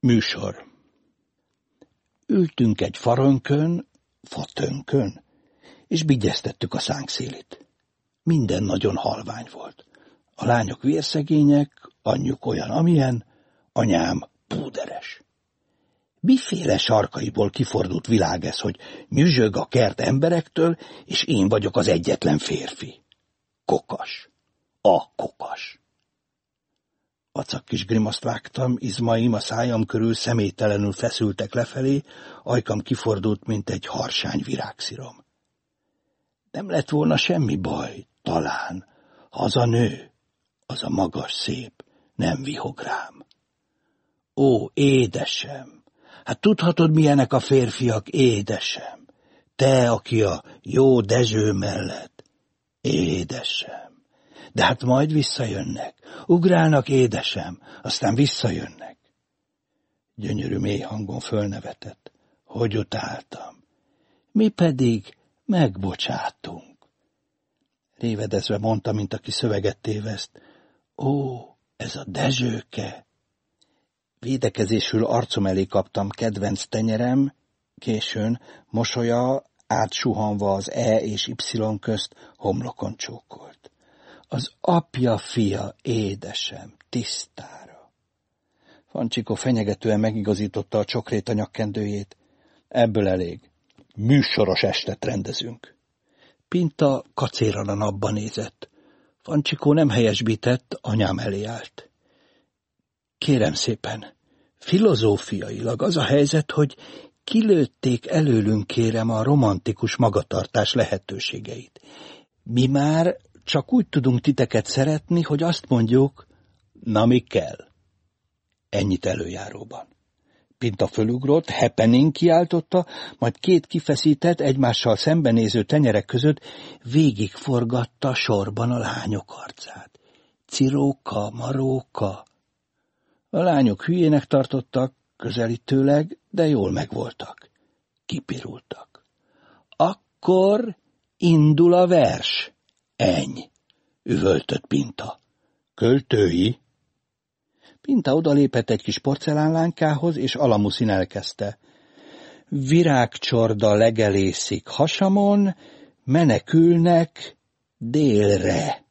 Műsor Ültünk egy farönkön, fatönkön, és bigyeztettük a szánkszélit. Minden nagyon halvány volt. A lányok vérszegények, anyjuk olyan, amilyen, anyám púderes. Miféle sarkaiból kifordult világ ez, hogy nyüzsög a kert emberektől, és én vagyok az egyetlen férfi. Kokas. A kokas. Vacak kis grimaszt vágtam, izmaim a szájam körül személytelenül feszültek lefelé, ajkam kifordult, mint egy harsány virágszirom. Nem lett volna semmi baj, talán, ha az a nő, az a magas szép, nem vihog rám. Ó, édesem, hát tudhatod, milyenek a férfiak, édesem, te, aki a jó Dezső mellett, édesem. De hát majd visszajönnek. Ugrálnak, édesem, aztán visszajönnek. Gyönyörű mély hangon fölnevetett. Hogy utáltam. Mi pedig megbocsátunk. Révedezve mondta, mint aki szöveget téveszt. Ó, ez a Dezsőke! Védekezésül arcom elé kaptam kedvenc tenyerem, későn mosolya átsuhanva az E és Y közt homlokon csókolt. Az apja fia, édesem, tisztára. Fancsikó fenyegetően megigazította a csokrét a nyakkendőjét. Ebből elég. Műsoros estet rendezünk. Pinta kacéran a napba nézett. Fancsikó nem helyesbített, anyám elé állt. Kérem szépen, filozófiailag az a helyzet, hogy kilőtték előlünk kérem a romantikus magatartás lehetőségeit. Mi már csak úgy tudunk titeket szeretni, hogy azt mondjuk, na mi kell. Ennyit előjáróban. Pinta fölugrott, happening kiáltotta, majd két kifeszített, egymással szembenéző tenyerek között végigforgatta sorban a lányok arcát. Ciróka, maróka. A lányok hülyének tartottak, közelítőleg, de jól megvoltak. Kipirultak. Akkor indul a vers. Eny, üvöltött Pinta. Költői? Pinta odalépett egy kis porcelánlánkához, és Alamuszin elkezdte. Virágcsorda legelészik hasamon, menekülnek délre.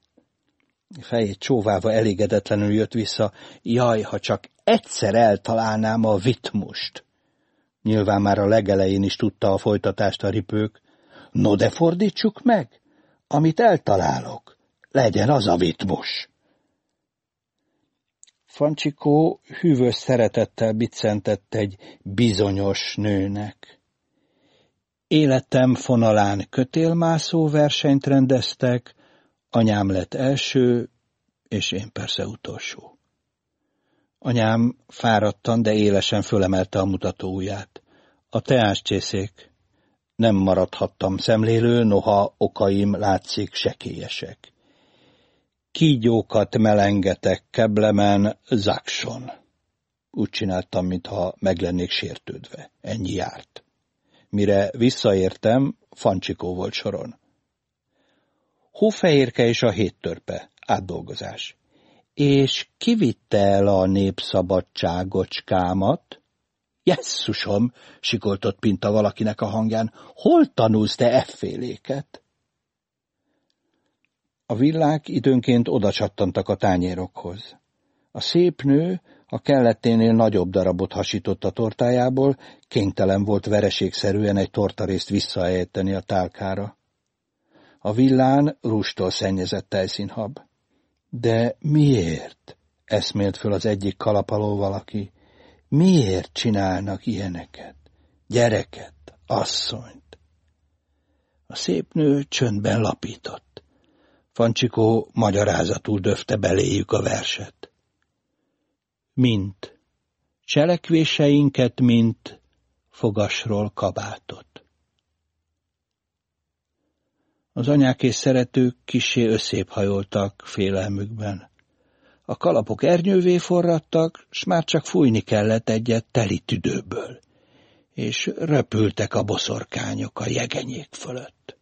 Fejét csóválva elégedetlenül jött vissza. Jaj, ha csak egyszer eltalálnám a vitmust. Nyilván már a legelején is tudta a folytatást a ripők. No de fordítsuk meg! Amit eltalálok, legyen az a vitmus. Fancsikó hűvös szeretettel biccentett egy bizonyos nőnek. Életem fonalán kötélmászó versenyt rendeztek, anyám lett első, és én persze utolsó. Anyám fáradtan, de élesen fölemelte a mutatóujját. A teáscsészék. Nem maradhattam szemlélő, noha okaim látszik sekélyesek. Kígyókat melengetek keblemen, zakson. Úgy csináltam, mintha meglennék sértődve. Ennyi járt. Mire visszaértem, Fancsikó volt soron. Hófehérke és a héttörpe. Átdolgozás. És kivitte el a népszabadságocskámat? Jesszusom, sikoltott Pinta valakinek a hangján, hol tanulsz te efféléket? A villák időnként odacsattantak a tányérokhoz. A szép nő a kelletténél nagyobb darabot hasított a tortájából, kénytelen volt vereségszerűen egy tortarészt visszaejteni a tálkára. A villán rústól szennyezett tejszínhab. De miért? eszmélt föl az egyik kalapaló valaki. Miért csinálnak ilyeneket? Gyereket, asszonyt. A szép nő csöndben lapított. Fancsikó magyarázatul döfte beléjük a verset. Mint cselekvéseinket, mint fogasról kabátot. Az anyák és szeretők kisé összép hajoltak félelmükben. A kalapok ernyővé forradtak, s már csak fújni kellett egyet teli tüdőből, és röpültek a boszorkányok a jegenyék fölött.